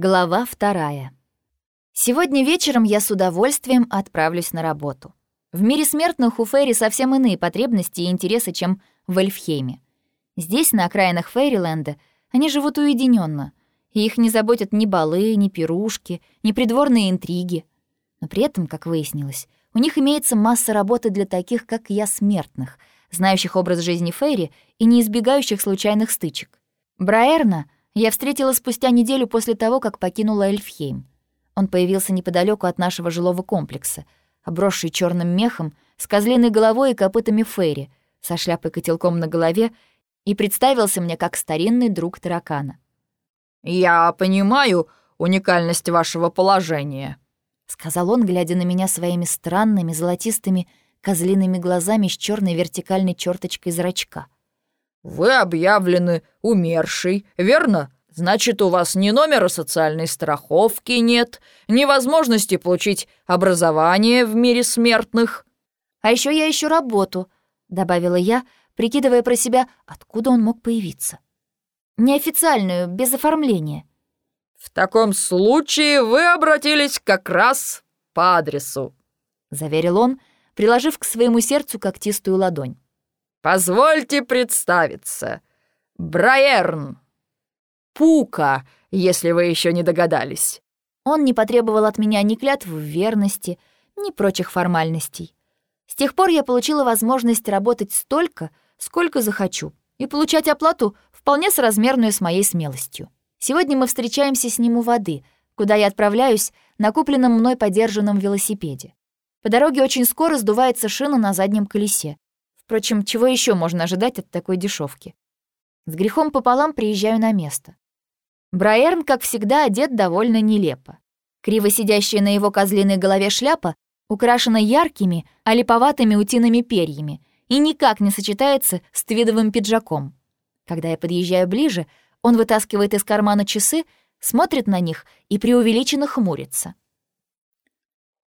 Глава вторая. Сегодня вечером я с удовольствием отправлюсь на работу. В мире смертных у Фейри совсем иные потребности и интересы, чем в Эльфхейме. Здесь, на окраинах Фейриленда, они живут уединенно, и их не заботят ни балы, ни пирушки, ни придворные интриги. Но при этом, как выяснилось, у них имеется масса работы для таких, как я, смертных, знающих образ жизни Фейри и не избегающих случайных стычек. Браэрна — я встретила спустя неделю после того, как покинула Эльфхейм. Он появился неподалеку от нашего жилого комплекса, обросший черным мехом, с козлиной головой и копытами Фейри, со шляпой-котелком на голове, и представился мне как старинный друг таракана. «Я понимаю уникальность вашего положения», — сказал он, глядя на меня своими странными золотистыми козлиными глазами с черной вертикальной черточкой зрачка — «Вы объявлены умершей, верно? Значит, у вас ни номера социальной страховки нет, ни возможности получить образование в мире смертных». «А еще я ищу работу», — добавила я, прикидывая про себя, откуда он мог появиться. «Неофициальную, без оформления». «В таком случае вы обратились как раз по адресу», — заверил он, приложив к своему сердцу когтистую ладонь. Позвольте представиться. Браерн. Пука, если вы еще не догадались. Он не потребовал от меня ни клятв в верности, ни прочих формальностей. С тех пор я получила возможность работать столько, сколько захочу, и получать оплату вполне соразмерную с моей смелостью. Сегодня мы встречаемся с ним у воды, куда я отправляюсь на купленном мной подержанном велосипеде. По дороге очень скоро сдувается шина на заднем колесе. Впрочем, чего еще можно ожидать от такой дешевки? С грехом пополам приезжаю на место. Браерн, как всегда, одет довольно нелепо. Криво сидящая на его козлиной голове шляпа украшена яркими, олиповатыми утиными перьями и никак не сочетается с твидовым пиджаком. Когда я подъезжаю ближе, он вытаскивает из кармана часы, смотрит на них и преувеличенно хмурится.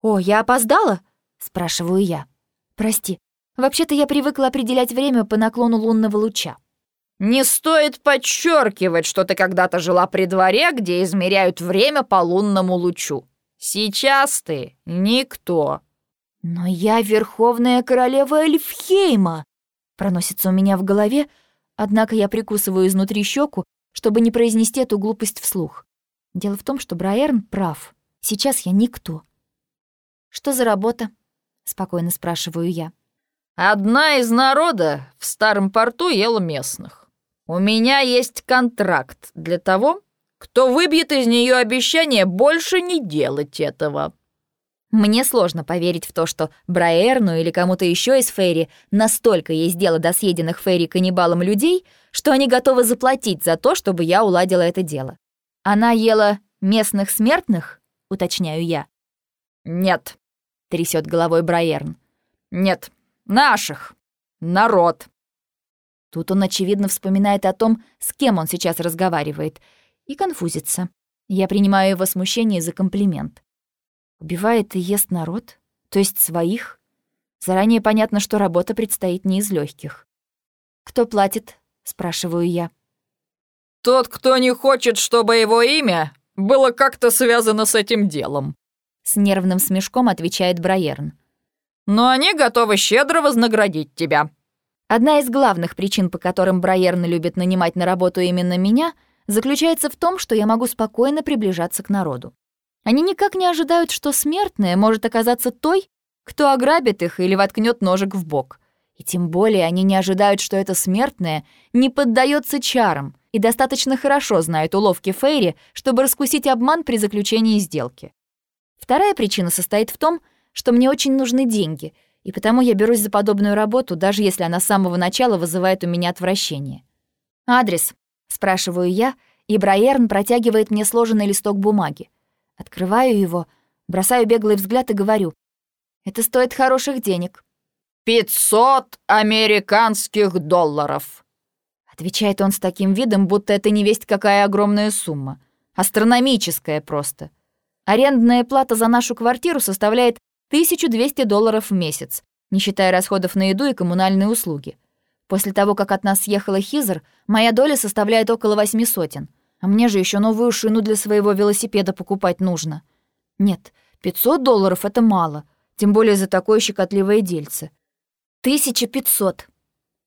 «О, я опоздала?» — спрашиваю я. «Прости, Вообще-то я привыкла определять время по наклону лунного луча. «Не стоит подчеркивать, что ты когда-то жила при дворе, где измеряют время по лунному лучу. Сейчас ты никто». «Но я верховная королева Эльфхейма!» Проносится у меня в голове, однако я прикусываю изнутри щеку, чтобы не произнести эту глупость вслух. Дело в том, что Браерн прав. Сейчас я никто. «Что за работа?» — спокойно спрашиваю я. Одна из народа в старом порту ела местных. У меня есть контракт для того, кто выбьет из нее обещание больше не делать этого. Мне сложно поверить в то, что Браэрну или кому-то еще из Фейри настолько есть дело до съеденных Фейри каннибалом людей, что они готовы заплатить за то, чтобы я уладила это дело. Она ела местных смертных, уточняю я. Нет, трясет головой Браерн. Нет, Наших. Народ. Тут он, очевидно, вспоминает о том, с кем он сейчас разговаривает, и конфузится. Я принимаю его смущение за комплимент. Убивает и ест народ? То есть своих? Заранее понятно, что работа предстоит не из легких. «Кто платит?» — спрашиваю я. «Тот, кто не хочет, чтобы его имя было как-то связано с этим делом», — с нервным смешком отвечает Браерн но они готовы щедро вознаградить тебя». Одна из главных причин, по которым Брайерны любит нанимать на работу именно меня, заключается в том, что я могу спокойно приближаться к народу. Они никак не ожидают, что смертная может оказаться той, кто ограбит их или воткнет ножик в бок. И тем более они не ожидают, что эта смертная не поддается чарам и достаточно хорошо знает уловки Фейри, чтобы раскусить обман при заключении сделки. Вторая причина состоит в том, что мне очень нужны деньги, и потому я берусь за подобную работу, даже если она с самого начала вызывает у меня отвращение. «Адрес?» — спрашиваю я, и Браерн протягивает мне сложенный листок бумаги. Открываю его, бросаю беглый взгляд и говорю. «Это стоит хороших денег». «Пятьсот американских долларов!» Отвечает он с таким видом, будто это не весть какая огромная сумма. Астрономическая просто. Арендная плата за нашу квартиру составляет 1200 долларов в месяц, не считая расходов на еду и коммунальные услуги. После того, как от нас съехала Хизер, моя доля составляет около восьми сотен. А мне же еще новую шину для своего велосипеда покупать нужно. Нет, 500 долларов — это мало, тем более за такое щекотливое дельце. 1500,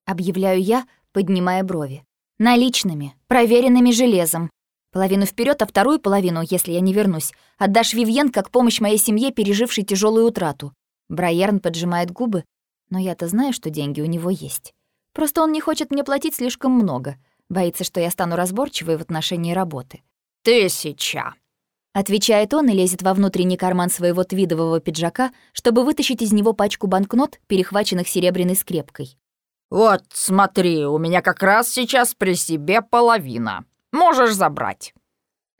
объявляю я, поднимая брови. Наличными, проверенными железом. Половину вперед, а вторую половину, если я не вернусь, отдашь Вивьен как помощь моей семье, пережившей тяжелую утрату. Брайерн поджимает губы, но я-то знаю, что деньги у него есть. Просто он не хочет мне платить слишком много. Боится, что я стану разборчивой в отношении работы. «Тысяча!» Отвечает он и лезет во внутренний карман своего твидового пиджака, чтобы вытащить из него пачку банкнот, перехваченных серебряной скрепкой. «Вот, смотри, у меня как раз сейчас при себе половина. Можешь забрать».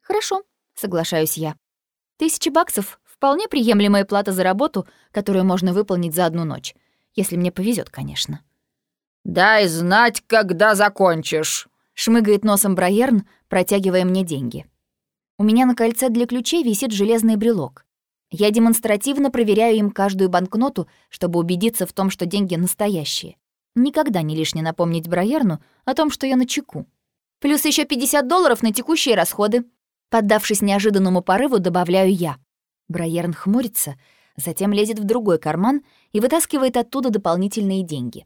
«Хорошо», — соглашаюсь я. «Тысячи баксов — вполне приемлемая плата за работу, которую можно выполнить за одну ночь. Если мне повезет, конечно». «Дай знать, когда закончишь», — шмыгает носом Брайерн, протягивая мне деньги. У меня на кольце для ключей висит железный брелок. Я демонстративно проверяю им каждую банкноту, чтобы убедиться в том, что деньги настоящие. Никогда не лишне напомнить Брайерну о том, что я на чеку. Плюс еще 50 долларов на текущие расходы. Поддавшись неожиданному порыву, добавляю я. Брайерн хмурится, затем лезет в другой карман и вытаскивает оттуда дополнительные деньги.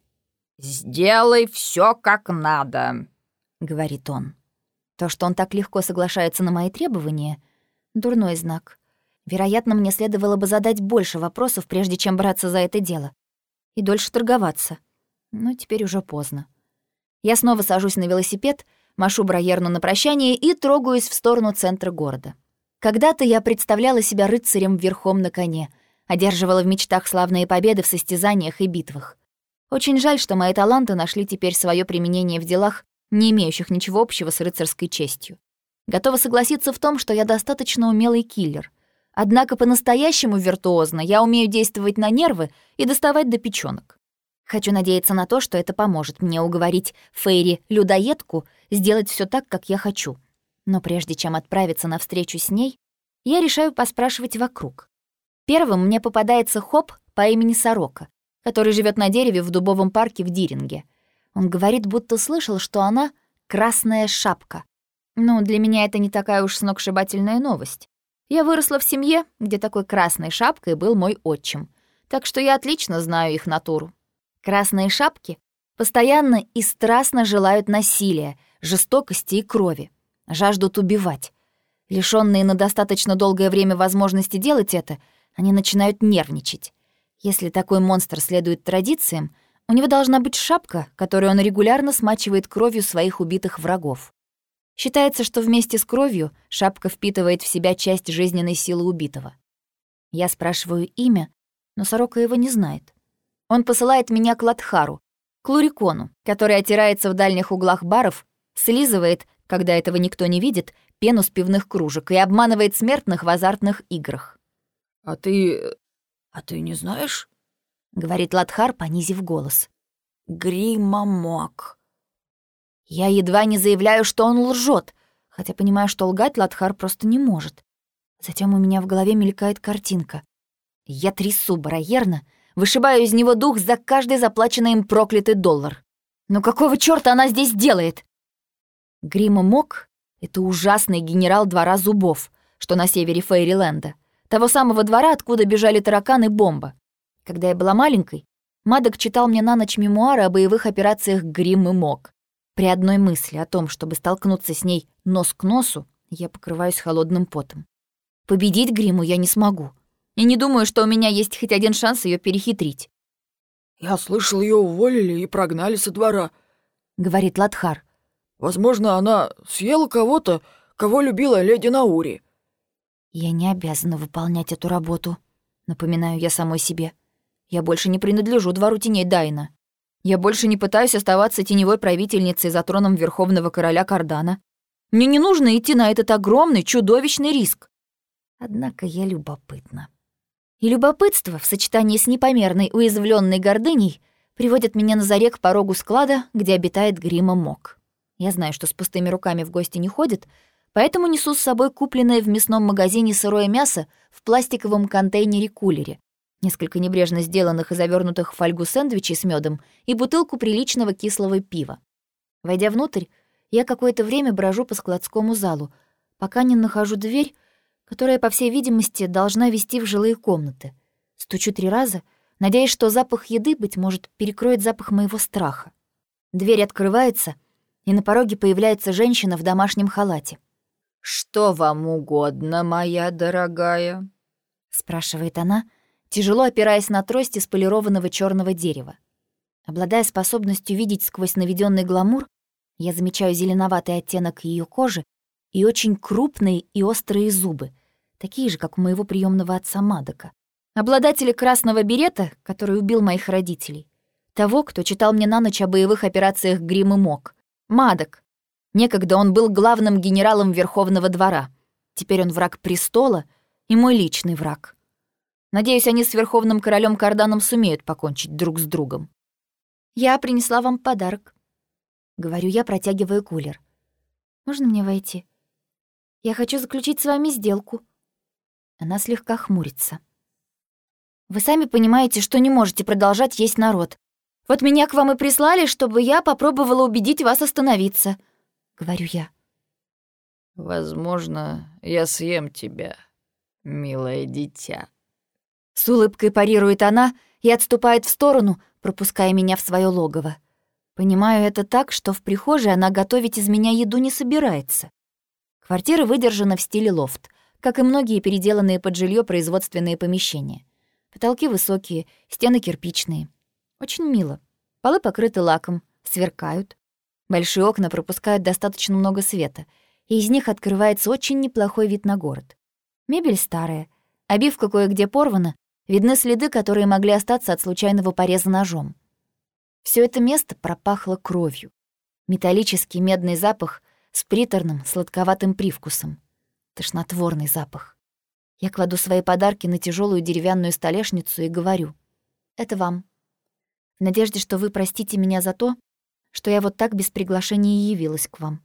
«Сделай все как надо», — говорит он. То, что он так легко соглашается на мои требования — дурной знак. Вероятно, мне следовало бы задать больше вопросов, прежде чем браться за это дело. И дольше торговаться. Но теперь уже поздно. Я снова сажусь на велосипед, машу Брайерну на прощание и трогаюсь в сторону центра города. Когда-то я представляла себя рыцарем верхом на коне, одерживала в мечтах славные победы в состязаниях и битвах. Очень жаль, что мои таланты нашли теперь свое применение в делах, не имеющих ничего общего с рыцарской честью. Готова согласиться в том, что я достаточно умелый киллер. Однако по-настоящему виртуозно я умею действовать на нервы и доставать до печёнок. Хочу надеяться на то, что это поможет мне уговорить Фейри-людоедку сделать все так, как я хочу. Но прежде чем отправиться на встречу с ней, я решаю поспрашивать вокруг. Первым мне попадается Хоп по имени Сорока, который живет на дереве в дубовом парке в Диринге — он говорит, будто слышал, что она — красная шапка. Ну, для меня это не такая уж сногсшибательная новость. Я выросла в семье, где такой красной шапкой был мой отчим, так что я отлично знаю их натуру. Красные шапки постоянно и страстно желают насилия, жестокости и крови, жаждут убивать. Лишённые на достаточно долгое время возможности делать это, они начинают нервничать. Если такой монстр следует традициям, у него должна быть шапка, которую он регулярно смачивает кровью своих убитых врагов. Считается, что вместе с кровью шапка впитывает в себя часть жизненной силы убитого. Я спрашиваю имя, но сорока его не знает. Он посылает меня к Латхару, к Лурикону, который отирается в дальних углах баров, слизывает, когда этого никто не видит, пену с пивных кружек и обманывает смертных в азартных играх. «А ты... а ты не знаешь?» — говорит Ладхар, понизив голос. «Гримамок». Я едва не заявляю, что он лжет, хотя понимаю, что лгать Ладхар просто не может. Затем у меня в голове мелькает картинка. Я трясу бароерно, вышибаю из него дух за каждый заплаченный им проклятый доллар. Но какого чёрта она здесь делает? Грима Мок — это ужасный генерал двора зубов, что на севере Фейриленда. Того самого двора, откуда бежали тараканы и бомба. Когда я была маленькой, Мадок читал мне на ночь мемуары о боевых операциях «Грим» и «Мок». При одной мысли о том, чтобы столкнуться с ней нос к носу, я покрываюсь холодным потом. Победить Гриму я не смогу. И не думаю, что у меня есть хоть один шанс ее перехитрить. «Я слышал, ее уволили и прогнали со двора», — говорит Ладхар. «Возможно, она съела кого-то, кого любила леди Наури». «Я не обязана выполнять эту работу», — напоминаю я самой себе. Я больше не принадлежу двору теней Дайна. Я больше не пытаюсь оставаться теневой правительницей за троном Верховного Короля Кардана. Мне не нужно идти на этот огромный, чудовищный риск. Однако я любопытна. И любопытство в сочетании с непомерной уязвленной гордыней приводит меня на заре к порогу склада, где обитает Грима Мок. Я знаю, что с пустыми руками в гости не ходит, поэтому несу с собой купленное в мясном магазине сырое мясо в пластиковом контейнере-кулере, несколько небрежно сделанных и завернутых в фольгу сэндвичей с медом и бутылку приличного кислого пива. Войдя внутрь, Я какое-то время брожу по складскому залу, пока не нахожу дверь, которая, по всей видимости, должна вести в жилые комнаты. Стучу три раза, надеясь, что запах еды, быть может, перекроет запах моего страха. Дверь открывается, и на пороге появляется женщина в домашнем халате. «Что вам угодно, моя дорогая?» — спрашивает она, тяжело опираясь на трость из полированного черного дерева. Обладая способностью видеть сквозь наведенный гламур, я замечаю зеленоватый оттенок ее кожи и очень крупные и острые зубы, такие же, как у моего приемного отца Мадока. Обладателя красного берета, который убил моих родителей. Того, кто читал мне на ночь о боевых операциях Грим и Мок. Мадок. Некогда он был главным генералом Верховного двора. Теперь он враг престола и мой личный враг. Надеюсь, они с Верховным королем Карданом сумеют покончить друг с другом. «Я принесла вам подарок», — говорю я, протягивая кулер. «Можно мне войти? Я хочу заключить с вами сделку». Она слегка хмурится. «Вы сами понимаете, что не можете продолжать есть народ. Вот меня к вам и прислали, чтобы я попробовала убедить вас остановиться», — говорю я. «Возможно, я съем тебя, милое дитя». С улыбкой парирует она и отступает в сторону, пропуская меня в свое логово. Понимаю это так, что в прихожей она готовить из меня еду не собирается. Квартира выдержана в стиле лофт, как и многие переделанные под жилье производственные помещения. Потолки высокие, стены кирпичные. Очень мило. Полы покрыты лаком, сверкают. Большие окна пропускают достаточно много света, и из них открывается очень неплохой вид на город. Мебель старая, обивка кое-где порвана, видны следы, которые могли остаться от случайного пореза ножом. Все это место пропахло кровью. Металлический медный запах с приторным, сладковатым привкусом. Тошнотворный запах. Я кладу свои подарки на тяжелую деревянную столешницу и говорю. «Это вам. В надежде, что вы простите меня за то, что я вот так без приглашения явилась к вам».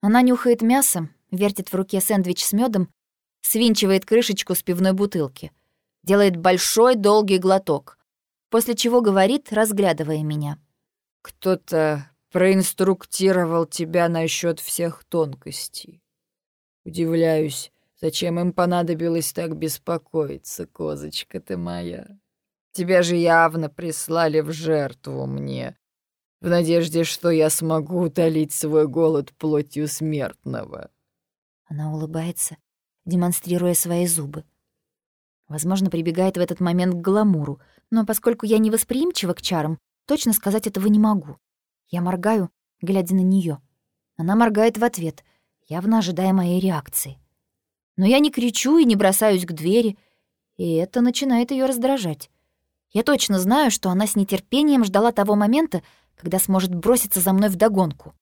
Она нюхает мясо, вертит в руке сэндвич с медом, свинчивает крышечку с пивной бутылки, делает большой долгий глоток, после чего говорит, разглядывая меня. «Кто-то проинструктировал тебя насчет всех тонкостей. Удивляюсь, зачем им понадобилось так беспокоиться, козочка ты моя. Тебя же явно прислали в жертву мне, в надежде, что я смогу утолить свой голод плотью смертного». Она улыбается, демонстрируя свои зубы. Возможно, прибегает в этот момент к гламуру, но поскольку я не восприимчива к чарам, точно сказать этого не могу. Я моргаю, глядя на нее. Она моргает в ответ, явно ожидая моей реакции. Но я не кричу и не бросаюсь к двери, и это начинает ее раздражать. Я точно знаю, что она с нетерпением ждала того момента, когда сможет броситься за мной вдогонку.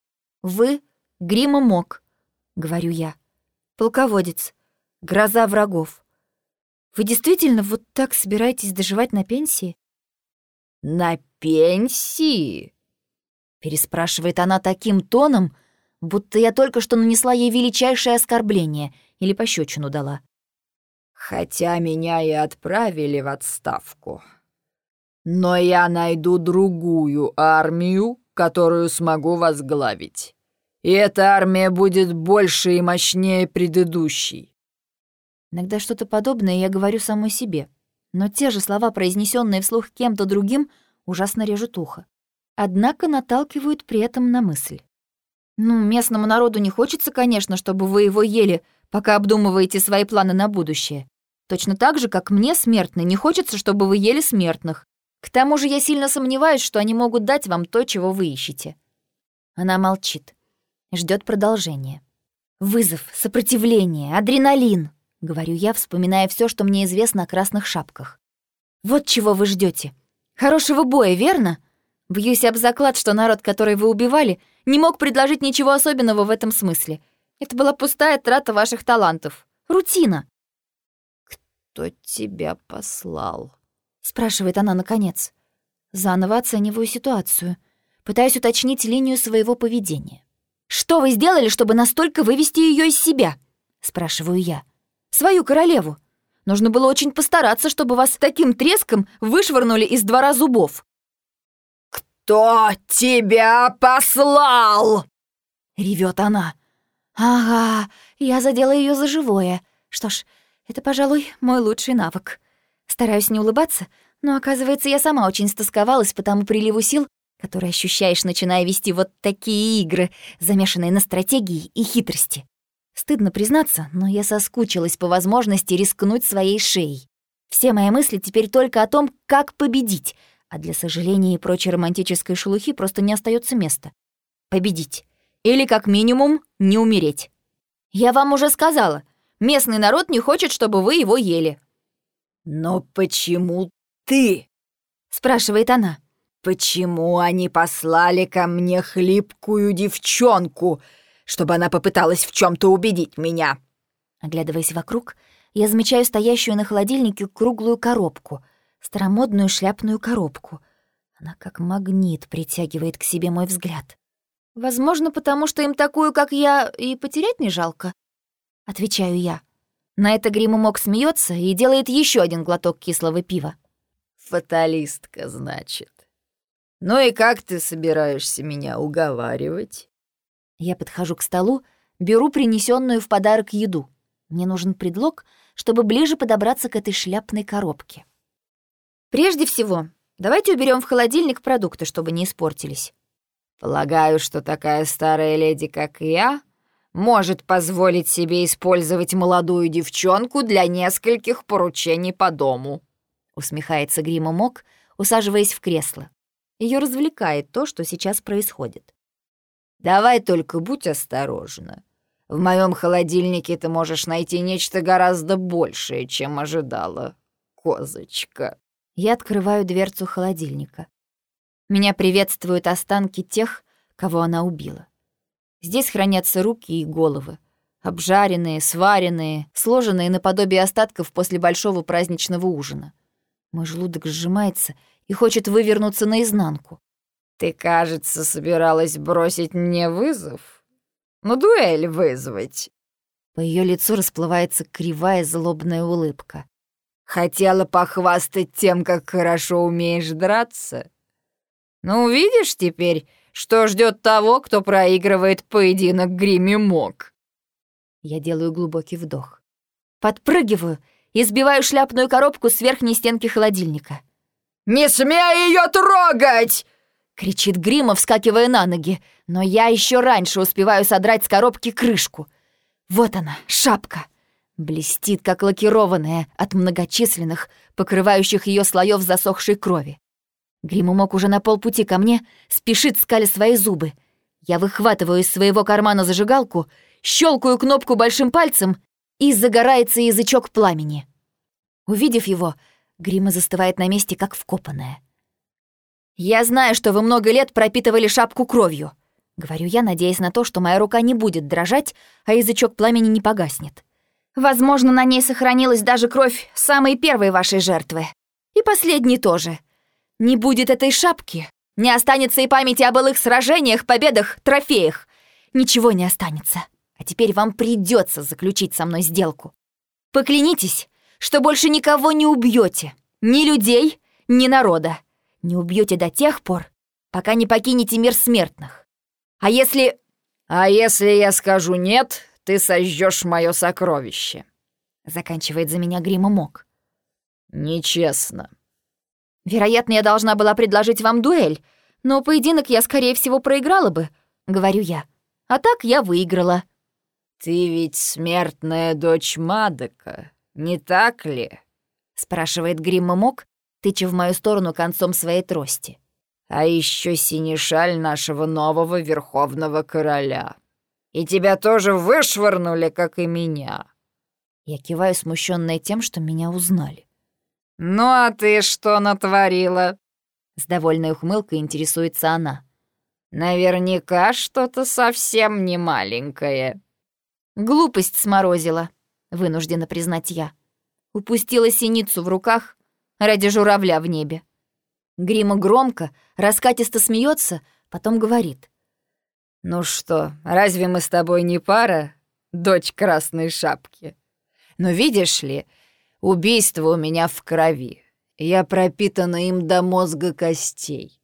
«Вы — Грима Мок», — говорю я. «Полководец, гроза врагов. Вы действительно вот так собираетесь доживать на пенсии?» «На пенсии?» Переспрашивает она таким тоном, будто я только что нанесла ей величайшее оскорбление или пощечину дала. «Хотя меня и отправили в отставку. Но я найду другую армию, которую смогу возглавить. И эта армия будет больше и мощнее предыдущей. Иногда что-то подобное я говорю самой себе, но те же слова, произнесенные вслух кем-то другим, ужасно режут ухо. Однако наталкивают при этом на мысль. Ну, местному народу не хочется, конечно, чтобы вы его ели, пока обдумываете свои планы на будущее. Точно так же, как мне, смертный, не хочется, чтобы вы ели смертных. К тому же я сильно сомневаюсь, что они могут дать вам то, чего вы ищете. Она молчит. ждет продолжения. Вызов, сопротивление, адреналин. — говорю я, вспоминая все, что мне известно о красных шапках. «Вот чего вы ждете. Хорошего боя, верно? Бьюсь об заклад, что народ, который вы убивали, не мог предложить ничего особенного в этом смысле. Это была пустая трата ваших талантов. Рутина». «Кто тебя послал?» — спрашивает она наконец. Заново оцениваю ситуацию. Пытаюсь уточнить линию своего поведения. «Что вы сделали, чтобы настолько вывести ее из себя?» — спрашиваю я свою королеву. Нужно было очень постараться, чтобы вас с таким треском вышвырнули из двора зубов». «Кто тебя послал?» ревет она. Ага, я задела ее за живое. Что ж, это, пожалуй, мой лучший навык. Стараюсь не улыбаться, но, оказывается, я сама очень стосковалась по тому приливу сил, который ощущаешь, начиная вести вот такие игры, замешанные на стратегии и хитрости. Стыдно признаться, но я соскучилась по возможности рискнуть своей шеей. Все мои мысли теперь только о том, как победить, а для сожаления и прочей романтической шелухи просто не остается места. Победить. Или, как минимум, не умереть. Я вам уже сказала, местный народ не хочет, чтобы вы его ели. «Но почему ты?» — спрашивает она. «Почему они послали ко мне хлипкую девчонку, чтобы она попыталась в чем то убедить меня?» Оглядываясь вокруг, я замечаю стоящую на холодильнике круглую коробку, старомодную шляпную коробку. Она как магнит притягивает к себе мой взгляд. Возможно, потому что им такую, как я, и потерять не жалко. Отвечаю я. На это Гриммок смеется и делает еще один глоток кислого пива. «Фаталистка, значит. Ну и как ты собираешься меня уговаривать?» Я подхожу к столу, беру принесенную в подарок еду. Мне нужен предлог, чтобы ближе подобраться к этой шляпной коробке. Прежде всего, давайте уберем в холодильник продукты, чтобы не испортились. Полагаю, что такая старая леди, как я, может позволить себе использовать молодую девчонку для нескольких поручений по дому», — усмехается Грима Мок, усаживаясь в кресло. Ее развлекает то, что сейчас происходит. «Давай только будь осторожна. В моем холодильнике ты можешь найти нечто гораздо большее, чем ожидала, козочка». Я открываю дверцу холодильника. Меня приветствуют останки тех, кого она убила. Здесь хранятся руки и головы. Обжаренные, сваренные, сложенные наподобие остатков после большого праздничного ужина. Мой желудок сжимается и хочет вывернуться наизнанку. «Ты, кажется, собиралась бросить мне вызов? Ну, дуэль вызвать?» По ее лицу расплывается кривая злобная улыбка. «Хотела похвастать тем, как хорошо умеешь драться? Ну, видишь теперь, что ждет того, кто проигрывает поединок Гримми Мок. Я делаю глубокий вдох. Подпрыгиваю и сбиваю шляпную коробку с верхней стенки холодильника. «Не смей ее трогать!» — кричит Грима, вскакивая на ноги, но я еще раньше успеваю содрать с коробки крышку. Вот она, шапка. Блестит, как лакированная от многочисленных, покрывающих ее слоев засохшей крови. Гримумок уже на полпути ко мне, спешит, скаля свои зубы. Я выхватываю из своего кармана зажигалку, щелкаю кнопку большим пальцем, и загорается язычок пламени. Увидев его, Грима застывает на месте, как вкопанная. «Я знаю, что вы много лет пропитывали шапку кровью», — говорю я, надеясь на то, что моя рука не будет дрожать, а язычок пламени не погаснет. «Возможно, на ней сохранилась даже кровь самой первой вашей жертвы. И последней тоже. Не будет этой шапки, не останется и памяти о былых сражениях, победах, трофеях. Ничего не останется. А теперь вам придется заключить со мной сделку. Поклянитесь, что больше никого не убьете, ни людей, ни народа. Не убьете до тех пор, пока не покинете мир смертных. А если... А если я скажу «нет», ты сожжешь мое сокровище. Заканчивает за меня Грима Мок. Нечестно. Вероятно, я должна была предложить вам дуэль, но поединок я, скорее всего, проиграла бы, говорю я. А так я выиграла. Ты ведь смертная дочь Мадока, не так ли? спрашивает Гримма Мок, тыча в мою сторону концом своей трости. А еще синешаль нашего нового верховного короля. И тебя тоже вышвырнули, как и меня. Я киваю, смущенная тем, что меня узнали. «Ну а ты что натворила?» С довольной ухмылкой интересуется она. «Наверняка что-то совсем не маленькое». «Глупость сморозила», — вынуждена признать я. Упустила синицу в руках ради журавля в небе. Грима громко, раскатисто смеется, потом говорит. «Ну что, разве мы с тобой не пара, дочь Красной Шапки? Но видишь ли, Убийство у меня в крови. Я пропитана им до мозга костей.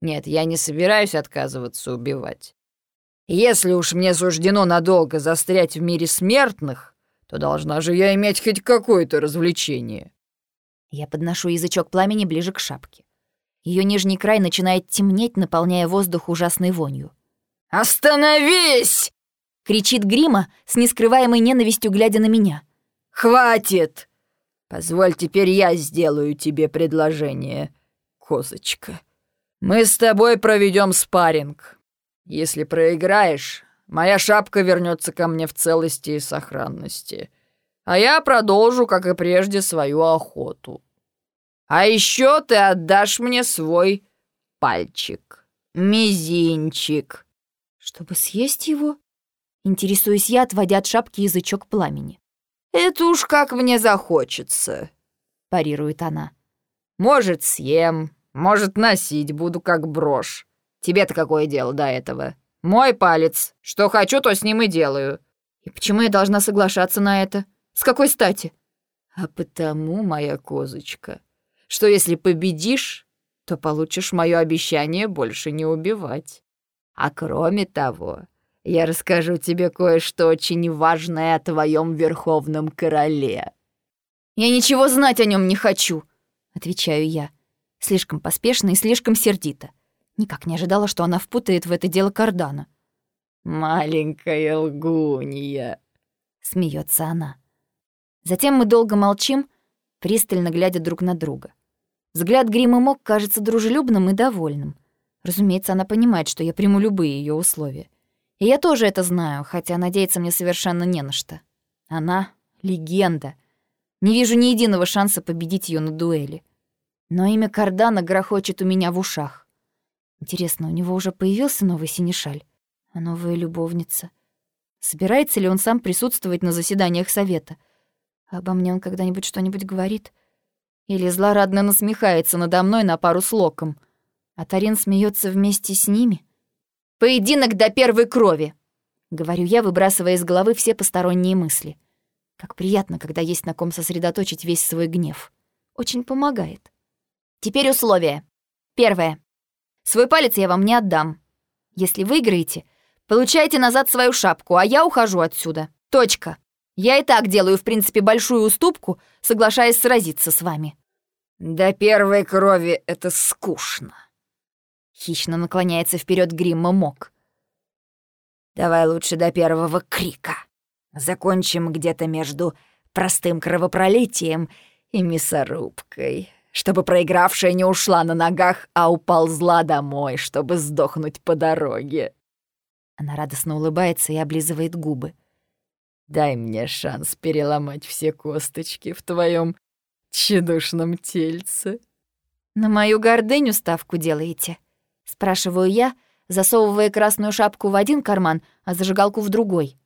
Нет, я не собираюсь отказываться убивать. Если уж мне суждено надолго застрять в мире смертных, то должна же я иметь хоть какое-то развлечение. Я подношу язычок пламени ближе к шапке. Ее нижний край начинает темнеть, наполняя воздух ужасной вонью. «Остановись!» — кричит Грима с нескрываемой ненавистью, глядя на меня. «Хватит! Позволь, теперь я сделаю тебе предложение, козочка. Мы с тобой проведем спарринг. Если проиграешь, моя шапка вернется ко мне в целости и сохранности, а я продолжу, как и прежде, свою охоту. А еще ты отдашь мне свой пальчик, мизинчик». «Чтобы съесть его?» Интересуюсь я, отводя от шапки язычок пламени. «Это уж как мне захочется», — парирует она. «Может, съем, может, носить буду как брошь. Тебе-то какое дело до этого? Мой палец. Что хочу, то с ним и делаю». «И почему я должна соглашаться на это? С какой стати?» «А потому, моя козочка, что если победишь, то получишь мое обещание больше не убивать». А кроме того, я расскажу тебе кое-что очень важное о твоем верховном короле». «Я ничего знать о нем не хочу», — отвечаю я. Слишком поспешно и слишком сердито. Никак не ожидала, что она впутает в это дело Кардана. «Маленькая лгунья», — смеется она. Затем мы долго молчим, пристально глядя друг на друга. Взгляд Грима Мок кажется дружелюбным и довольным — Разумеется, она понимает, что я приму любые ее условия. И я тоже это знаю, хотя надеяться мне совершенно не на что. Она — легенда. Не вижу ни единого шанса победить ее на дуэли. Но имя Кардана грохочет у меня в ушах. Интересно, у него уже появился новый синешаль? А новая любовница? Собирается ли он сам присутствовать на заседаниях совета? Обо мне он когда-нибудь что-нибудь говорит? Или злорадно насмехается надо мной на пару с Локом — а Тарин смеется вместе с ними. «Поединок до первой крови!» — говорю я, выбрасывая из головы все посторонние мысли. Как приятно, когда есть на ком сосредоточить весь свой гнев. Очень помогает. Теперь условия. Первое. Свой палец я вам не отдам. Если выиграете, получайте назад свою шапку, а я ухожу отсюда. Точка. Я и так делаю, в принципе, большую уступку, соглашаясь сразиться с вами. До первой крови это скучно. Хищно наклоняется вперед Гримма Мок. «Давай лучше до первого крика. Закончим где-то между простым кровопролитием и мясорубкой, чтобы проигравшая не ушла на ногах, а уползла домой, чтобы сдохнуть по дороге». Она радостно улыбается и облизывает губы. «Дай мне шанс переломать все косточки в твоем тщедушном тельце». «На мою гордыню ставку делаете?» Спрашиваю я, засовывая красную шапку в один карман, а зажигалку в другой.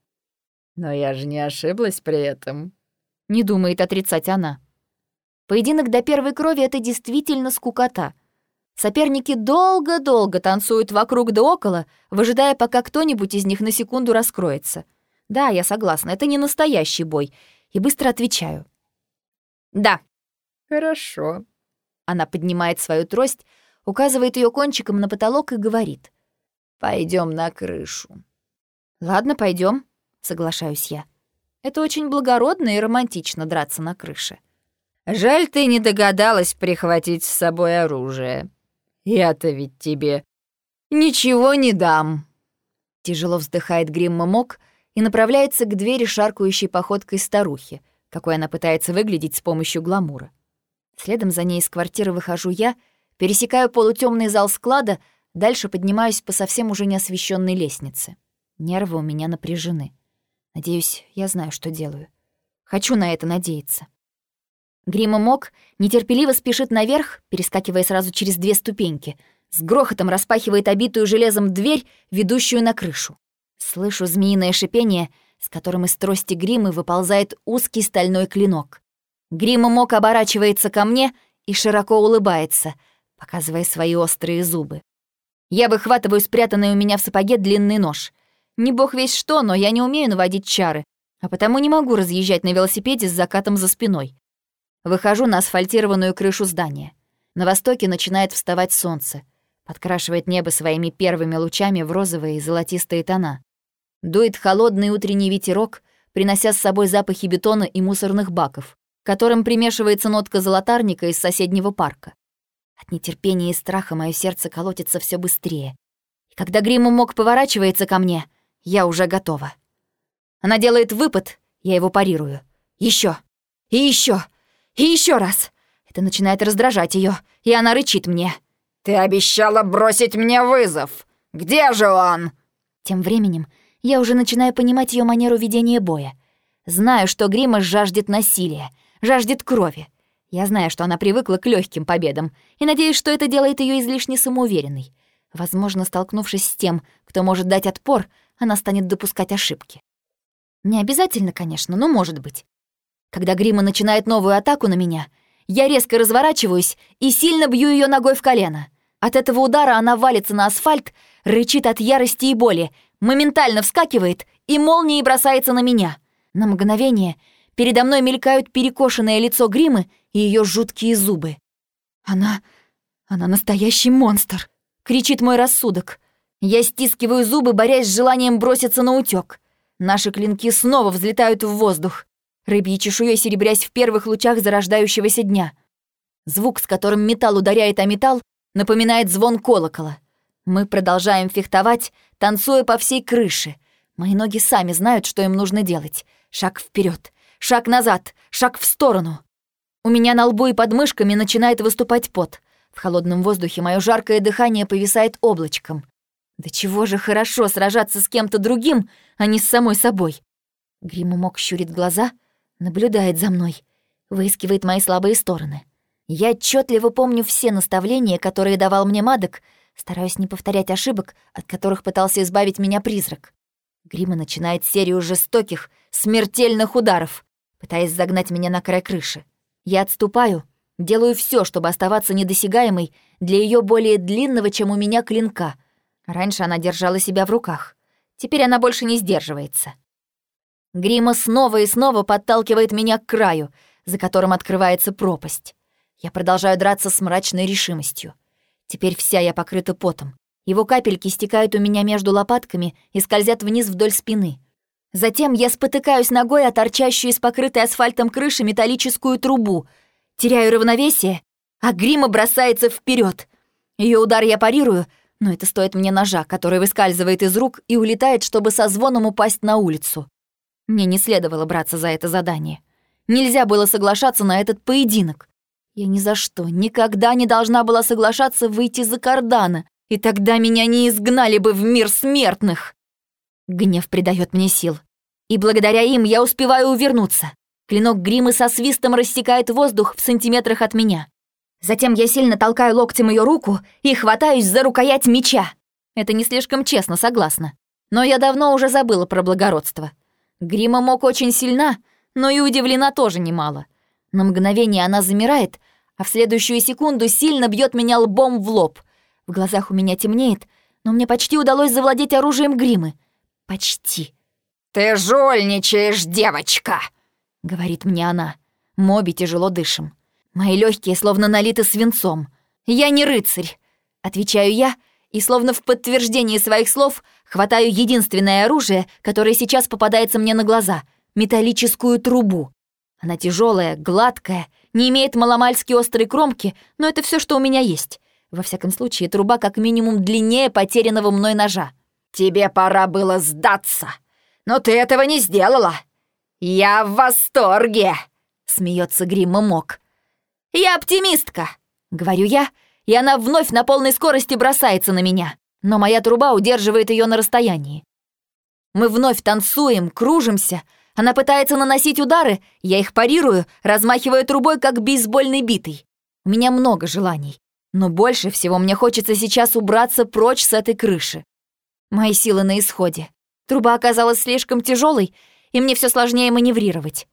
«Но я же не ошиблась при этом», — не думает отрицать она. Поединок до первой крови — это действительно скукота. Соперники долго-долго танцуют вокруг да около, выжидая, пока кто-нибудь из них на секунду раскроется. Да, я согласна, это не настоящий бой. И быстро отвечаю. «Да». «Хорошо». Она поднимает свою трость, указывает ее кончиком на потолок и говорит. Пойдем на крышу». «Ладно, пойдем, соглашаюсь я. Это очень благородно и романтично драться на крыше. «Жаль, ты не догадалась прихватить с собой оружие. Я-то ведь тебе ничего не дам». Тяжело вздыхает Гримма Мок и направляется к двери шаркающей походкой старухи, какой она пытается выглядеть с помощью гламура. Следом за ней из квартиры выхожу я — Пересекаю полутемный зал склада, дальше поднимаюсь по совсем уже неосвещенной лестнице. Нервы у меня напряжены. Надеюсь, я знаю, что делаю. Хочу на это надеяться. Грима Мок нетерпеливо спешит наверх, перескакивая сразу через две ступеньки. С грохотом распахивает обитую железом дверь, ведущую на крышу. Слышу змеиное шипение, с которым из трости Гримы выползает узкий стальной клинок. Грима Мок оборачивается ко мне и широко улыбается — показывая свои острые зубы. Я выхватываю спрятанный у меня в сапоге длинный нож. Не бог весь что, но я не умею наводить чары, а потому не могу разъезжать на велосипеде с закатом за спиной. Выхожу на асфальтированную крышу здания. На востоке начинает вставать солнце. открашивает небо своими первыми лучами в розовые и золотистые тона. Дует холодный утренний ветерок, принося с собой запахи бетона и мусорных баков, к которым примешивается нотка золотарника из соседнего парка. От нетерпения и страха мое сердце колотится все быстрее. И когда Гримма мог поворачивается ко мне, я уже готова. Она делает выпад, я его парирую. Еще, И еще, И еще раз. Это начинает раздражать ее, и она рычит мне. «Ты обещала бросить мне вызов! Где же он?» Тем временем я уже начинаю понимать ее манеру ведения боя. Знаю, что Грима жаждет насилия, жаждет крови. Я знаю, что она привыкла к легким победам, и надеюсь, что это делает ее излишне самоуверенной. Возможно, столкнувшись с тем, кто может дать отпор, она станет допускать ошибки. Не обязательно, конечно, но может быть. Когда Грима начинает новую атаку на меня, я резко разворачиваюсь и сильно бью ее ногой в колено. От этого удара она валится на асфальт, рычит от ярости и боли, моментально вскакивает и молнией бросается на меня. На мгновение передо мной мелькают перекошенное лицо Гримы и ее жуткие зубы. «Она... она настоящий монстр!» — кричит мой рассудок. Я стискиваю зубы, борясь с желанием броситься на утёк. Наши клинки снова взлетают в воздух, рыбьей чешуей серебрясь в первых лучах зарождающегося дня. Звук, с которым металл ударяет о металл, напоминает звон колокола. Мы продолжаем фехтовать, танцуя по всей крыше. Мои ноги сами знают, что им нужно делать. Шаг вперед, шаг назад, шаг в сторону. У меня на лбу и под мышками начинает выступать пот. В холодном воздухе мое жаркое дыхание повисает облачком. Да чего же хорошо сражаться с кем-то другим, а не с самой собой. Гриммок щурит глаза, наблюдает за мной, выискивает мои слабые стороны. Я отчетливо помню все наставления, которые давал мне Мадок, стараюсь не повторять ошибок, от которых пытался избавить меня призрак. Грима начинает серию жестоких, смертельных ударов, пытаясь загнать меня на край крыши. Я отступаю, делаю все, чтобы оставаться недосягаемой для ее более длинного, чем у меня, клинка. Раньше она держала себя в руках. Теперь она больше не сдерживается. Грима снова и снова подталкивает меня к краю, за которым открывается пропасть. Я продолжаю драться с мрачной решимостью. Теперь вся я покрыта потом. Его капельки стекают у меня между лопатками и скользят вниз вдоль спины. Затем я спотыкаюсь ногой о торчащую из покрытой асфальтом крыши металлическую трубу, теряю равновесие, а грима бросается вперед. Ее удар я парирую, но это стоит мне ножа, который выскальзывает из рук и улетает, чтобы со звоном упасть на улицу. Мне не следовало браться за это задание. Нельзя было соглашаться на этот поединок. Я ни за что, никогда не должна была соглашаться выйти за кардана, и тогда меня не изгнали бы в мир смертных. Гнев придает мне сил. И благодаря им я успеваю увернуться. Клинок гримы со свистом рассекает воздух в сантиметрах от меня. Затем я сильно толкаю локтем ее руку и хватаюсь за рукоять меча. Это не слишком честно, согласна. Но я давно уже забыла про благородство. Грима мог очень сильна, но и удивлена тоже немало. На мгновение она замирает, а в следующую секунду сильно бьет меня лбом в лоб. В глазах у меня темнеет, но мне почти удалось завладеть оружием гримы. Почти. «Ты жульничаешь, девочка!» — говорит мне она. Моби тяжело дышим. Мои легкие словно налиты свинцом. «Я не рыцарь!» — отвечаю я, и словно в подтверждении своих слов хватаю единственное оружие, которое сейчас попадается мне на глаза — металлическую трубу. Она тяжелая, гладкая, не имеет маломальски острой кромки, но это все, что у меня есть. Во всяком случае, труба как минимум длиннее потерянного мной ножа. «Тебе пора было сдаться, но ты этого не сделала. Я в восторге!» — смеется Гримма Мок. «Я оптимистка!» — говорю я, и она вновь на полной скорости бросается на меня, но моя труба удерживает ее на расстоянии. Мы вновь танцуем, кружимся, она пытается наносить удары, я их парирую, размахивая трубой, как бейсбольной битой. У меня много желаний, но больше всего мне хочется сейчас убраться прочь с этой крыши. Мои силы на исходе. Труба оказалась слишком тяжелой, и мне все сложнее маневрировать.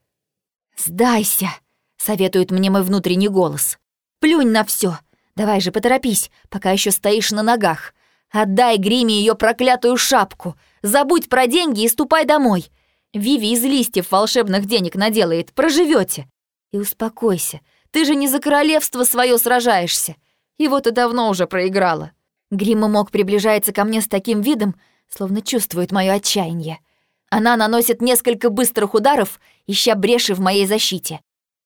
«Сдайся», — советует мне мой внутренний голос. «Плюнь на все. Давай же поторопись, пока еще стоишь на ногах. Отдай Гриме ее проклятую шапку. Забудь про деньги и ступай домой. Виви из листьев волшебных денег наделает, проживете. И успокойся, ты же не за королевство свое сражаешься. Его ты давно уже проиграла. Гримма мог приближается ко мне с таким видом, словно чувствует мое отчаяние. Она наносит несколько быстрых ударов, ища бреши в моей защите.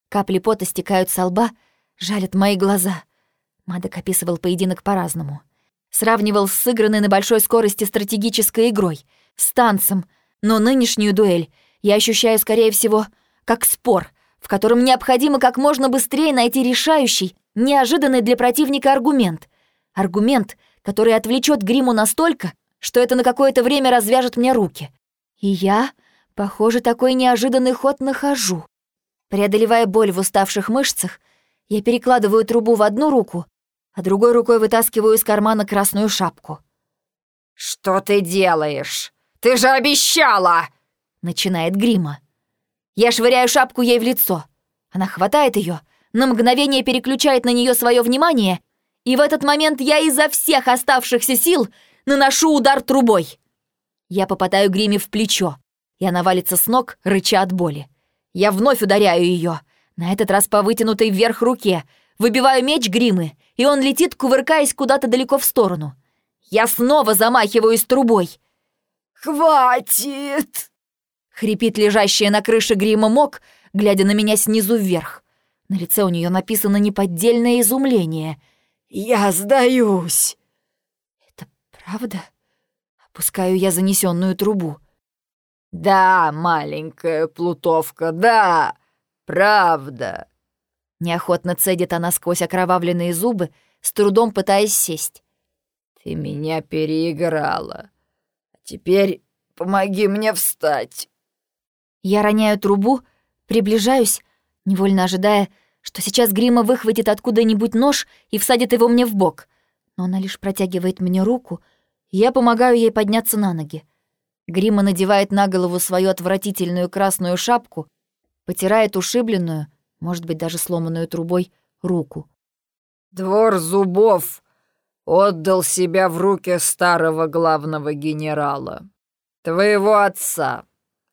Капли пота стекают со лба, жалят мои глаза. Мадок описывал поединок по-разному. Сравнивал с сыгранной на большой скорости стратегической игрой, с танцем, но нынешнюю дуэль я ощущаю, скорее всего, как спор, в котором необходимо как можно быстрее найти решающий, неожиданный для противника аргумент. Аргумент, который отвлечет гриму настолько, что это на какое-то время развяжет мне руки. И я, похоже, такой неожиданный ход нахожу. Преодолевая боль в уставших мышцах, я перекладываю трубу в одну руку, а другой рукой вытаскиваю из кармана красную шапку. «Что ты делаешь? Ты же обещала!» — начинает Грима. Я швыряю шапку ей в лицо. Она хватает ее, на мгновение переключает на нее свое внимание, и в этот момент я изо всех оставшихся сил наношу удар трубой. Я попадаю Гриме в плечо, и она валится с ног, рыча от боли. Я вновь ударяю ее, на этот раз по вытянутой вверх руке, выбиваю меч Гримы, и он летит, кувыркаясь куда-то далеко в сторону. Я снова замахиваюсь трубой. «Хватит!» — хрипит лежащая на крыше Грима Мок, глядя на меня снизу вверх. На лице у нее написано неподдельное изумление. «Я сдаюсь!» «Это правда?» Пускаю я занесенную трубу. «Да, маленькая плутовка, да, правда!» Неохотно цедит она сквозь окровавленные зубы, с трудом пытаясь сесть. «Ты меня переиграла. А теперь помоги мне встать!» Я роняю трубу, приближаюсь, невольно ожидая, что сейчас Грима выхватит откуда-нибудь нож и всадит его мне в бок. Но она лишь протягивает мне руку — я помогаю ей подняться на ноги. Грима надевает на голову свою отвратительную красную шапку, потирает ушибленную, может быть, даже сломанную трубой, руку. «Двор зубов отдал себя в руки старого главного генерала, твоего отца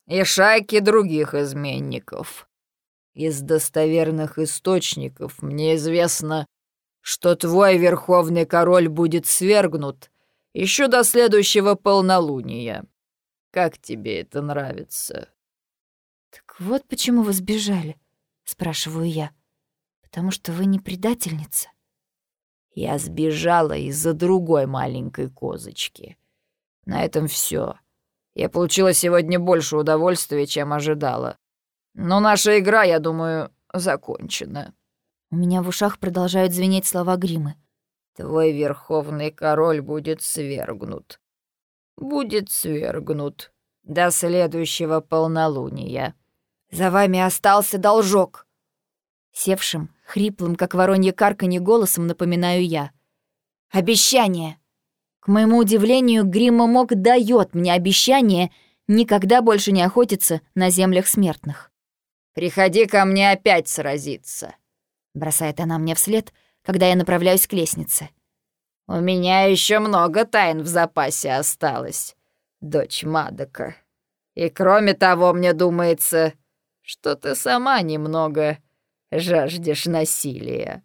и шайки других изменников. Из достоверных источников мне известно, что твой верховный король будет свергнут еще до следующего полнолуния. Как тебе это нравится?» «Так вот почему вы сбежали?» — спрашиваю я. «Потому что вы не предательница?» «Я сбежала из-за другой маленькой козочки. На этом все. Я получила сегодня больше удовольствия, чем ожидала. Но наша игра, я думаю, закончена». У меня в ушах продолжают звенеть слова Гримы. Твой верховный король будет свергнут. Будет свергнут до следующего полнолуния. За вами остался должок. Севшим, хриплым, как воронье карканье голосом напоминаю я. Обещание. К моему удивлению, Гримма Мок дает мне обещание никогда больше не охотиться на землях смертных. «Приходи ко мне опять сразиться», — бросает она мне вслед, когда я направляюсь к лестнице. «У меня еще много тайн в запасе осталось, дочь Мадока. И кроме того, мне думается, что ты сама немного жаждешь насилия».